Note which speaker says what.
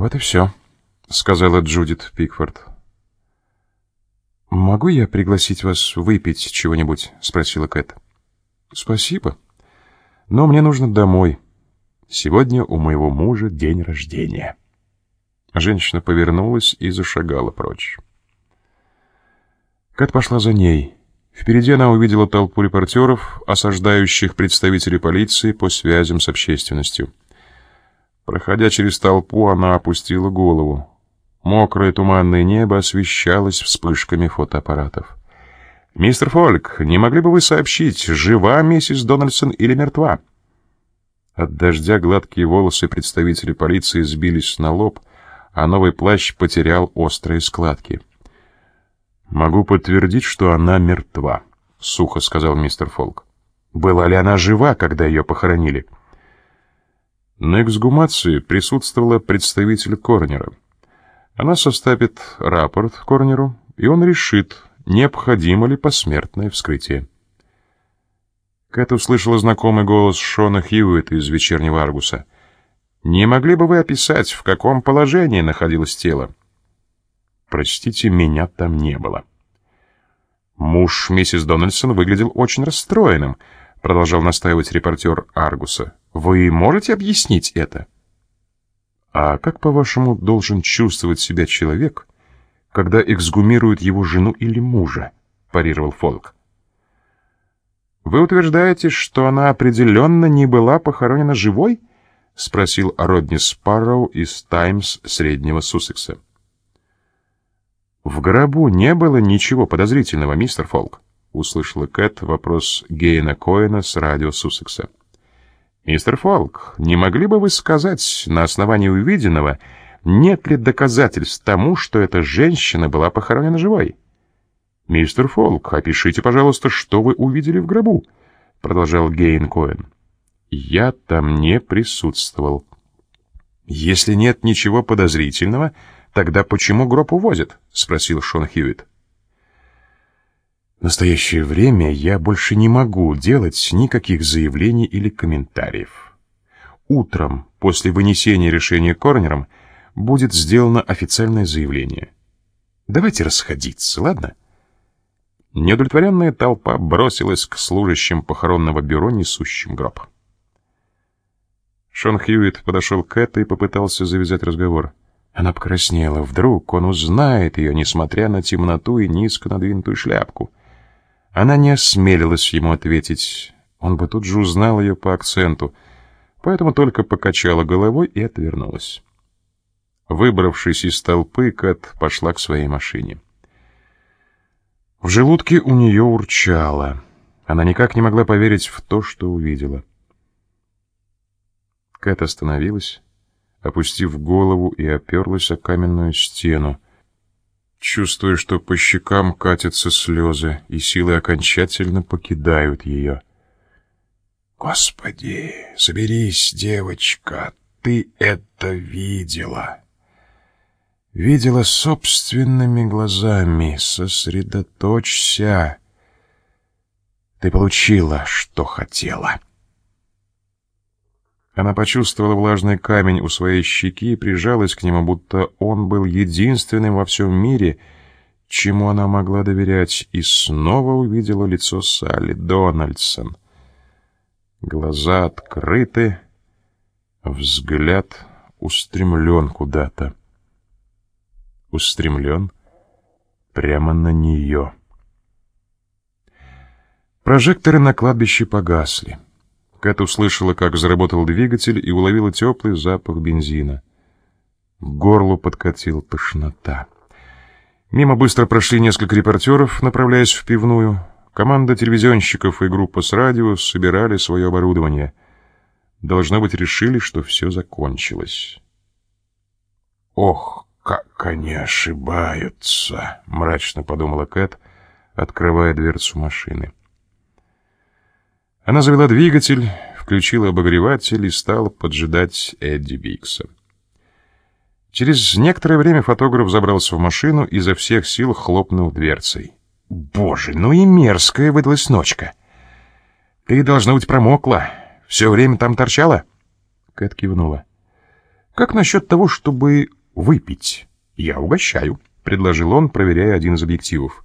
Speaker 1: «Вот и все», — сказала Джудит Пикфорд. «Могу я пригласить вас выпить чего-нибудь?» — спросила Кэт. «Спасибо. Но мне нужно домой. Сегодня у моего мужа день рождения». Женщина повернулась и зашагала прочь. Кэт пошла за ней. Впереди она увидела толпу репортеров, осаждающих представителей полиции по связям с общественностью. Проходя через толпу, она опустила голову. Мокрое туманное небо освещалось вспышками фотоаппаратов. «Мистер Фольк, не могли бы вы сообщить, жива миссис Дональдсон или мертва?» От дождя гладкие волосы представителей полиции сбились на лоб, а новый плащ потерял острые складки. «Могу подтвердить, что она мертва», — сухо сказал мистер Фолк. «Была ли она жива, когда ее похоронили?» На эксгумации присутствовала представитель Корнера. Она составит рапорт Корнеру, и он решит, необходимо ли посмертное вскрытие. Кэт услышала знакомый голос Шона Хьюитта из «Вечернего Аргуса». «Не могли бы вы описать, в каком положении находилось тело?» «Прочтите, меня там не было». «Муж миссис Дональдсон выглядел очень расстроенным», — продолжал настаивать репортер Аргуса. «Вы можете объяснить это?» А как, по-вашему, должен чувствовать себя человек, когда эксгумируют его жену или мужа? парировал Фолк. Вы утверждаете, что она определенно не была похоронена живой? спросил Родни Спарроу из Таймс Среднего Суссекса. В гробу не было ничего подозрительного, мистер Фолк, услышала Кэт вопрос Гейна Коэна с радио Суссекса. «Мистер Фолк, не могли бы вы сказать на основании увиденного, нет ли доказательств тому, что эта женщина была похоронена живой?» «Мистер Фолк, опишите, пожалуйста, что вы увидели в гробу», — продолжал Гейн Коэн. «Я там не присутствовал». «Если нет ничего подозрительного, тогда почему гроб увозят?» — спросил Шон Хьюитт. В настоящее время я больше не могу делать никаких заявлений или комментариев. Утром, после вынесения решения Корнером, будет сделано официальное заявление. Давайте расходиться, ладно? Неудовлетворенная толпа бросилась к служащим похоронного бюро, несущим гроб. Шон Хьюитт подошел к Кэт и попытался завязать разговор. Она покраснела. Вдруг он узнает ее, несмотря на темноту и низко надвинутую шляпку. Она не осмелилась ему ответить. Он бы тут же узнал ее по акценту, поэтому только покачала головой и отвернулась. Выбравшись из толпы, Кэт пошла к своей машине. В желудке у нее урчало. Она никак не могла поверить в то, что увидела. Кэт остановилась, опустив голову и оперлась о каменную стену, чувствуя, что по щекам катятся слезы, и силы окончательно покидают ее. «Господи, соберись, девочка, ты это видела!» «Видела собственными глазами, сосредоточься!» «Ты получила, что хотела!» Она почувствовала влажный камень у своей щеки и прижалась к нему, будто он был единственным во всем мире, чему она могла доверять, и снова увидела лицо Салли Дональдсон. Глаза открыты, взгляд устремлен куда-то. Устремлен прямо на нее. Прожекторы на кладбище погасли. Кэт услышала, как заработал двигатель и уловила теплый запах бензина. К горлу подкатила тошнота. Мимо быстро прошли несколько репортеров, направляясь в пивную. Команда телевизионщиков и группа с радио собирали свое оборудование. Должно быть, решили, что все закончилось. «Ох, как они ошибаются!» — мрачно подумала Кэт, открывая дверцу машины. Она завела двигатель, включила обогреватель и стала поджидать Эдди Бикса. Через некоторое время фотограф забрался в машину и изо всех сил хлопнул дверцей. «Боже, ну и мерзкая выдалась ночка! Ты, должно быть, промокла. Все время там торчала?» Кэт кивнула. «Как насчет того, чтобы выпить? Я угощаю», — предложил он, проверяя один из объективов.